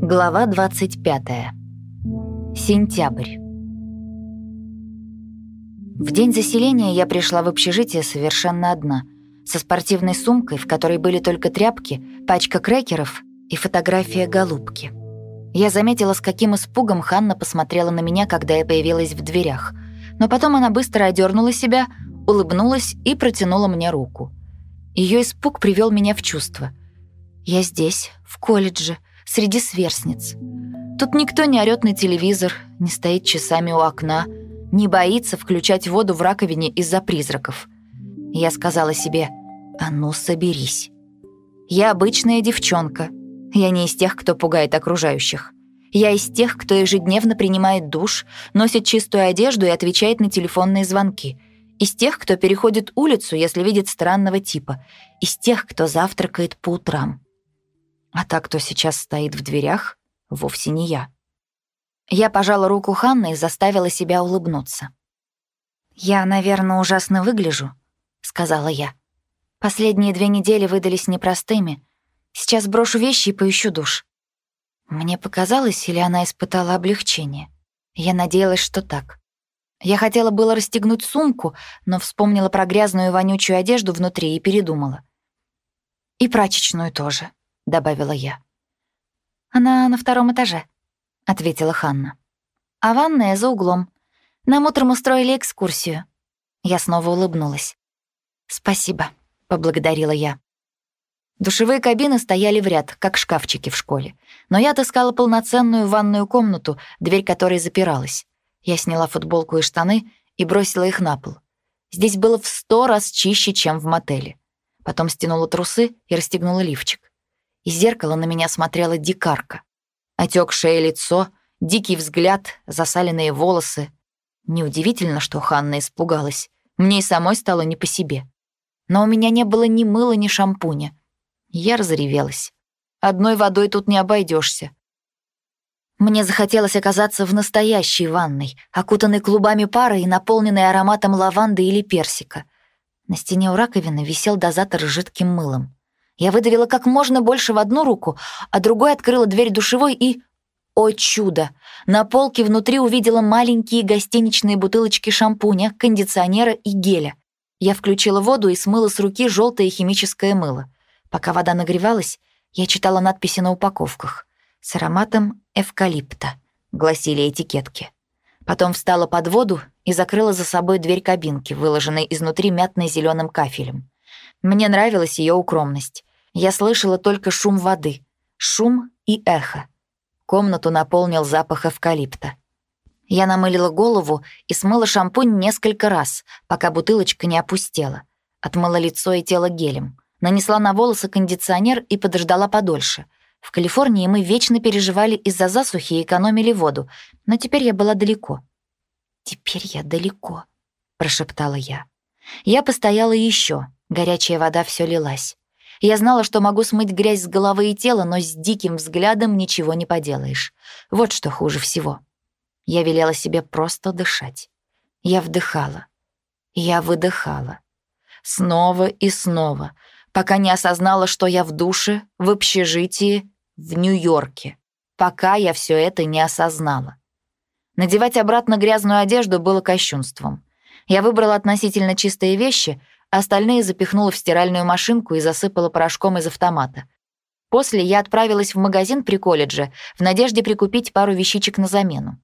Глава 25. Сентябрь. В день заселения я пришла в общежитие совершенно одна, со спортивной сумкой, в которой были только тряпки, пачка крекеров и фотография голубки. Я заметила, с каким испугом Ханна посмотрела на меня, когда я появилась в дверях. Но потом она быстро одернула себя, улыбнулась и протянула мне руку. Ее испуг привел меня в чувство. Я здесь, в колледже, среди сверстниц. Тут никто не орёт на телевизор, не стоит часами у окна, не боится включать воду в раковине из-за призраков. Я сказала себе «А ну, соберись». Я обычная девчонка. Я не из тех, кто пугает окружающих. Я из тех, кто ежедневно принимает душ, носит чистую одежду и отвечает на телефонные звонки. Из тех, кто переходит улицу, если видит странного типа. Из тех, кто завтракает по утрам. А та, кто сейчас стоит в дверях, вовсе не я. Я пожала руку Ханны и заставила себя улыбнуться. «Я, наверное, ужасно выгляжу», — сказала я. «Последние две недели выдались непростыми. Сейчас брошу вещи и поищу душ». Мне показалось, или она испытала облегчение. Я надеялась, что так. Я хотела было расстегнуть сумку, но вспомнила про грязную вонючую одежду внутри и передумала. «И прачечную тоже», — добавила я. «Она на втором этаже», — ответила Ханна. «А ванная за углом. Нам утром устроили экскурсию». Я снова улыбнулась. «Спасибо», — поблагодарила я. Душевые кабины стояли в ряд, как шкафчики в школе. Но я отыскала полноценную ванную комнату, дверь которой запиралась. Я сняла футболку и штаны и бросила их на пол. Здесь было в сто раз чище, чем в мотеле. Потом стянула трусы и расстегнула лифчик. Из зеркала на меня смотрела дикарка. Отекшее лицо, дикий взгляд, засаленные волосы. Неудивительно, что Ханна испугалась. Мне и самой стало не по себе. Но у меня не было ни мыла, ни шампуня. Я разревелась. Одной водой тут не обойдешься. Мне захотелось оказаться в настоящей ванной, окутанной клубами пара и наполненной ароматом лаванды или персика. На стене у раковины висел дозатор с жидким мылом. Я выдавила как можно больше в одну руку, а другой открыла дверь душевой и... О чудо! На полке внутри увидела маленькие гостиничные бутылочки шампуня, кондиционера и геля. Я включила воду и смыла с руки желтое химическое мыло. Пока вода нагревалась, я читала надписи на упаковках. «С ароматом эвкалипта», — гласили этикетки. Потом встала под воду и закрыла за собой дверь кабинки, выложенной изнутри мятно зеленым кафелем. Мне нравилась ее укромность. Я слышала только шум воды, шум и эхо. Комнату наполнил запах эвкалипта. Я намылила голову и смыла шампунь несколько раз, пока бутылочка не опустела. Отмыла лицо и тело гелем. Нанесла на волосы кондиционер и подождала подольше. В Калифорнии мы вечно переживали из-за засухи и экономили воду, но теперь я была далеко. «Теперь я далеко», — прошептала я. Я постояла еще, горячая вода все лилась. Я знала, что могу смыть грязь с головы и тела, но с диким взглядом ничего не поделаешь. Вот что хуже всего. Я велела себе просто дышать. Я вдыхала. Я выдыхала. Снова и снова, пока не осознала, что я в душе, в общежитии, в Нью-Йорке. Пока я все это не осознала. Надевать обратно грязную одежду было кощунством. Я выбрала относительно чистые вещи, Остальные запихнула в стиральную машинку и засыпала порошком из автомата. После я отправилась в магазин при колледже в надежде прикупить пару вещичек на замену.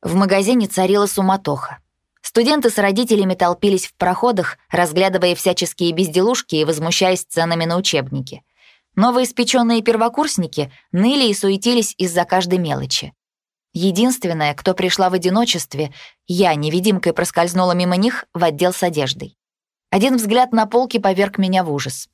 В магазине царила суматоха. Студенты с родителями толпились в проходах, разглядывая всяческие безделушки и возмущаясь ценами на учебники. Новоиспеченные первокурсники ныли и суетились из-за каждой мелочи. Единственная, кто пришла в одиночестве, я невидимкой проскользнула мимо них в отдел с одеждой. Один взгляд на полки поверг меня в ужас.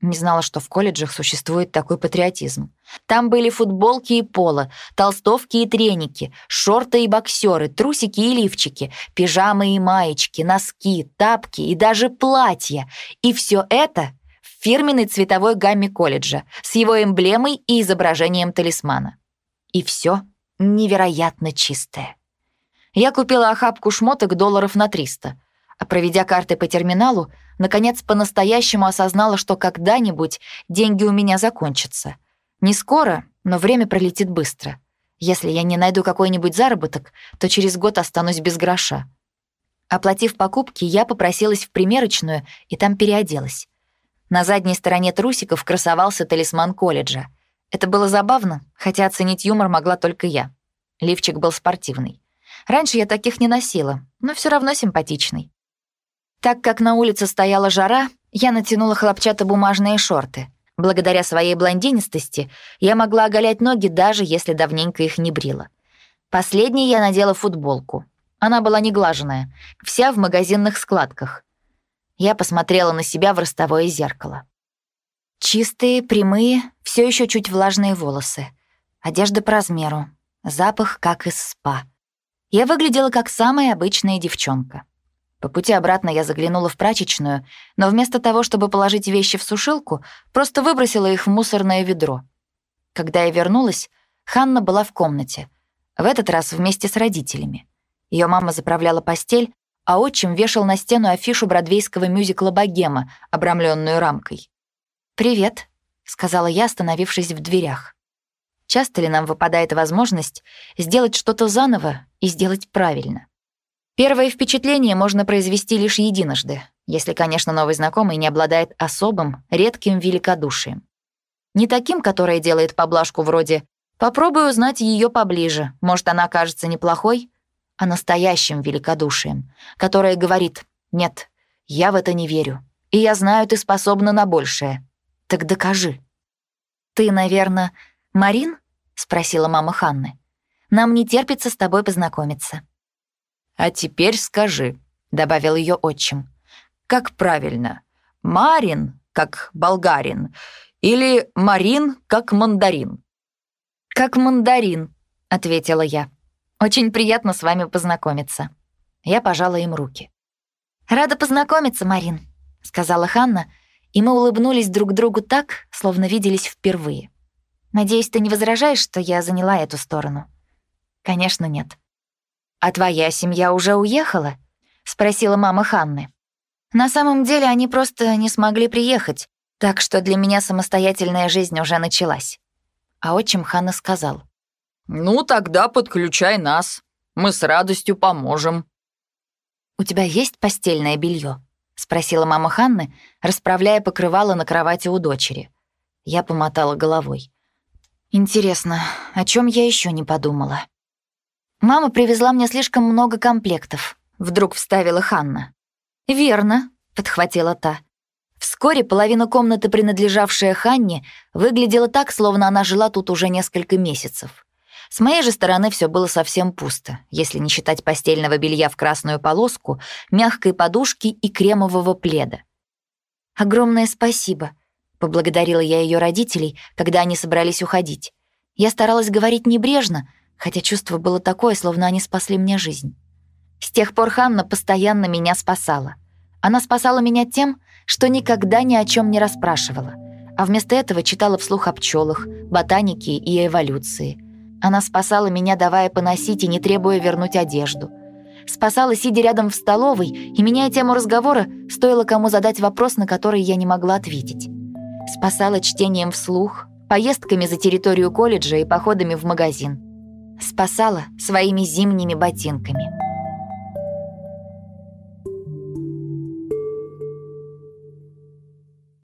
Не знала, что в колледжах существует такой патриотизм. Там были футболки и поло, толстовки и треники, шорты и боксеры, трусики и лифчики, пижамы и маечки, носки, тапки и даже платья. И все это в фирменной цветовой гамме колледжа с его эмблемой и изображением талисмана. И все невероятно чистое. Я купила охапку шмоток долларов на 300 — а проведя карты по терминалу, наконец по-настоящему осознала, что когда-нибудь деньги у меня закончатся. Не скоро, но время пролетит быстро. Если я не найду какой-нибудь заработок, то через год останусь без гроша. Оплатив покупки, я попросилась в примерочную и там переоделась. На задней стороне трусиков красовался талисман колледжа. Это было забавно, хотя оценить юмор могла только я. Лифчик был спортивный. Раньше я таких не носила, но все равно симпатичный. Так как на улице стояла жара, я натянула хлопчатобумажные шорты. Благодаря своей блондинистости я могла оголять ноги, даже если давненько их не брила. Последней я надела футболку. Она была неглаженная, вся в магазинных складках. Я посмотрела на себя в ростовое зеркало. Чистые, прямые, все еще чуть влажные волосы. Одежда по размеру. Запах, как из спа. Я выглядела как самая обычная девчонка. По пути обратно я заглянула в прачечную, но вместо того, чтобы положить вещи в сушилку, просто выбросила их в мусорное ведро. Когда я вернулась, Ханна была в комнате, в этот раз вместе с родителями. Ее мама заправляла постель, а отчим вешал на стену афишу бродвейского мюзикла «Богема», обрамленную рамкой. «Привет», — сказала я, остановившись в дверях. Часто ли нам выпадает возможность сделать что-то заново и сделать правильно? Первое впечатление можно произвести лишь единожды, если, конечно, новый знакомый не обладает особым, редким великодушием. Не таким, которое делает поблажку вроде «попробуй узнать ее поближе, может, она окажется неплохой», а настоящим великодушием, которое говорит «нет, я в это не верю, и я знаю, ты способна на большее. Так докажи». «Ты, наверное, Марин?» — спросила мама Ханны. «Нам не терпится с тобой познакомиться». «А теперь скажи», — добавил ее отчим, «как правильно? Марин, как болгарин, или Марин, как мандарин?» «Как мандарин», — ответила я. «Очень приятно с вами познакомиться». Я пожала им руки. «Рада познакомиться, Марин», — сказала Ханна, и мы улыбнулись друг другу так, словно виделись впервые. «Надеюсь, ты не возражаешь, что я заняла эту сторону?» «Конечно, нет». «А твоя семья уже уехала?» — спросила мама Ханны. «На самом деле они просто не смогли приехать, так что для меня самостоятельная жизнь уже началась». А отчим Ханна сказал. «Ну, тогда подключай нас. Мы с радостью поможем». «У тебя есть постельное белье? спросила мама Ханны, расправляя покрывало на кровати у дочери. Я помотала головой. «Интересно, о чем я еще не подумала?» «Мама привезла мне слишком много комплектов», — вдруг вставила Ханна. «Верно», — подхватила та. Вскоре половина комнаты, принадлежавшая Ханне, выглядела так, словно она жила тут уже несколько месяцев. С моей же стороны все было совсем пусто, если не считать постельного белья в красную полоску, мягкой подушки и кремового пледа. «Огромное спасибо», — поблагодарила я ее родителей, когда они собрались уходить. Я старалась говорить небрежно, хотя чувство было такое, словно они спасли мне жизнь. С тех пор Ханна постоянно меня спасала. Она спасала меня тем, что никогда ни о чем не расспрашивала, а вместо этого читала вслух о пчелах, ботанике и эволюции. Она спасала меня, давая поносить и не требуя вернуть одежду. Спасала, сидя рядом в столовой, и, меняя тему разговора, стоило кому задать вопрос, на который я не могла ответить. Спасала чтением вслух, поездками за территорию колледжа и походами в магазин спасала своими зимними ботинками.